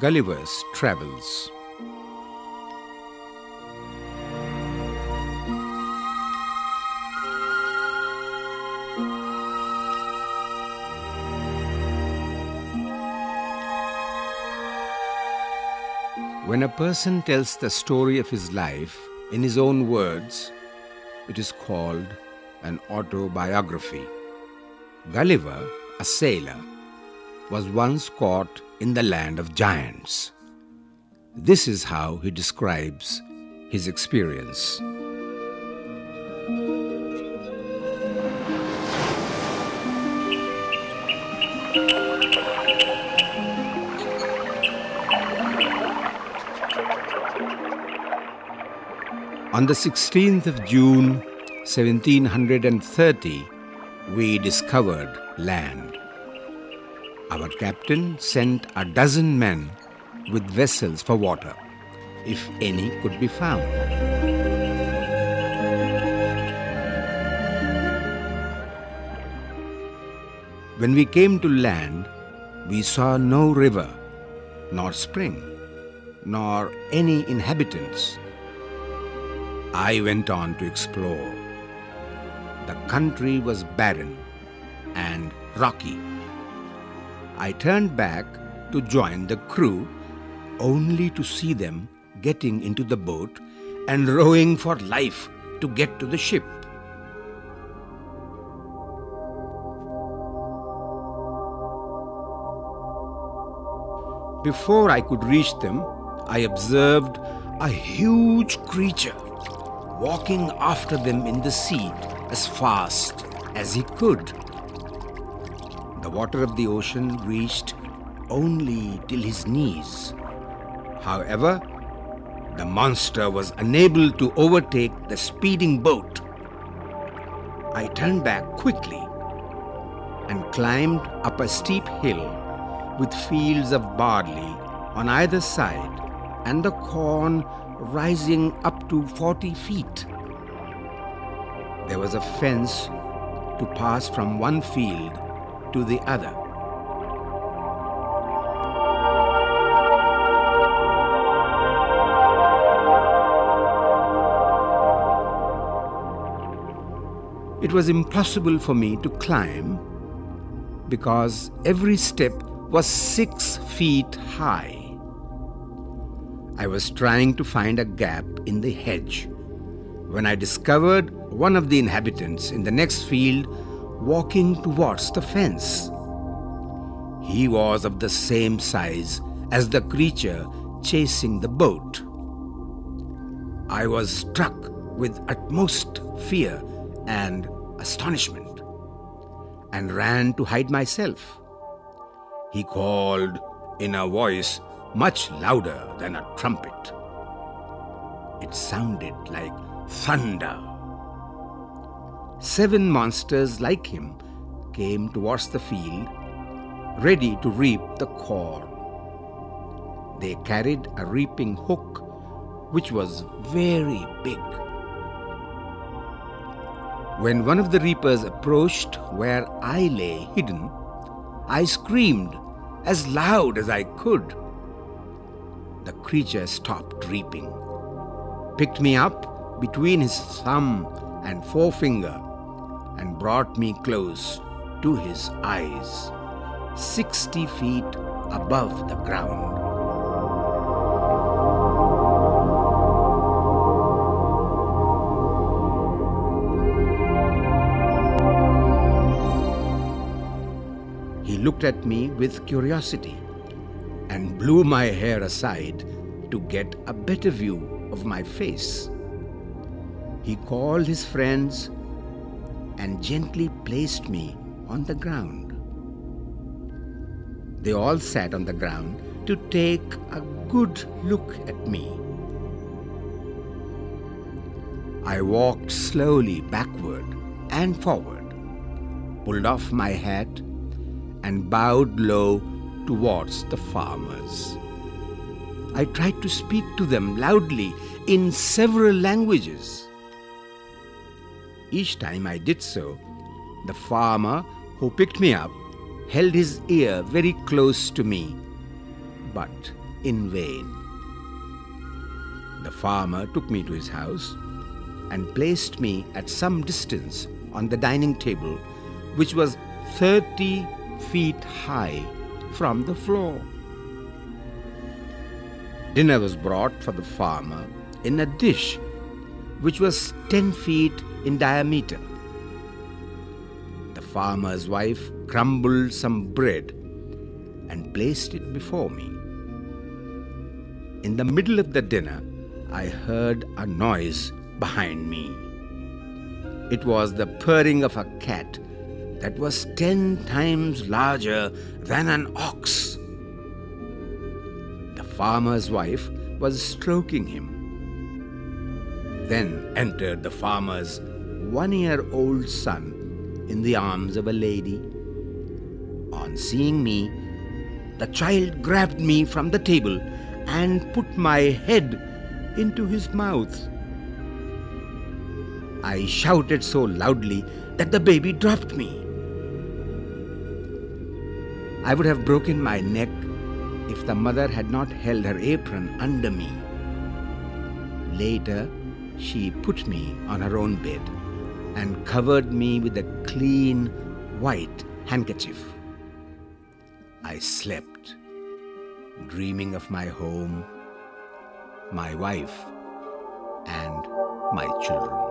Gulliver's Travels. When a person tells the story of his life in his own words, it is called an autobiography. Gulliver, a sailor, was once caught in the land of giants. This is how he describes his experience. On the 16th of June 1730, we discovered land. Our captain sent a dozen men with vessels for water, if any could be found. When we came to land, we saw no river, nor spring, nor any inhabitants. I went on to explore. The country was barren and rocky. I turned back to join the crew only to see them getting into the boat and rowing for life to get to the ship. Before I could reach them, I observed a huge creature walking after them in the sea as fast as he could. The water of the ocean reached only till his knees. However, the monster was unable to overtake the speeding boat. I turned back quickly and climbed up a steep hill with fields of barley on either side and the corn rising up to 40 feet. There was a fence to pass from one field to the other. It was impossible for me to climb because every step was six feet high. I was trying to find a gap in the hedge when I discovered one of the inhabitants in the next field walking towards the fence. He was of the same size as the creature chasing the boat. I was struck with utmost fear and astonishment and ran to hide myself. He called in a voice much louder than a trumpet. It sounded like thunder. Seven monsters like him came towards the field, ready to reap the corn. They carried a reaping hook, which was very big. When one of the reapers approached where I lay hidden, I screamed as loud as I could the creature stopped reaping, picked me up between his thumb and forefinger, and brought me close to his eyes, sixty feet above the ground. He looked at me with curiosity and blew my hair aside to get a better view of my face. He called his friends and gently placed me on the ground. They all sat on the ground to take a good look at me. I walked slowly backward and forward, pulled off my hat, and bowed low towards the farmers. I tried to speak to them loudly in several languages. Each time I did so, the farmer who picked me up held his ear very close to me, but in vain. The farmer took me to his house and placed me at some distance on the dining table, which was 30 feet high from the floor. Dinner was brought for the farmer in a dish which was 10 feet in diameter. The farmer's wife crumbled some bread and placed it before me. In the middle of the dinner, I heard a noise behind me. It was the purring of a cat that was ten times larger than an ox. The farmer's wife was stroking him. Then entered the farmer's one year old son in the arms of a lady. On seeing me, the child grabbed me from the table and put my head into his mouth. I shouted so loudly that the baby dropped me. I would have broken my neck if the mother had not held her apron under me. Later, she put me on her own bed and covered me with a clean white handkerchief. I slept, dreaming of my home, my wife, and my children.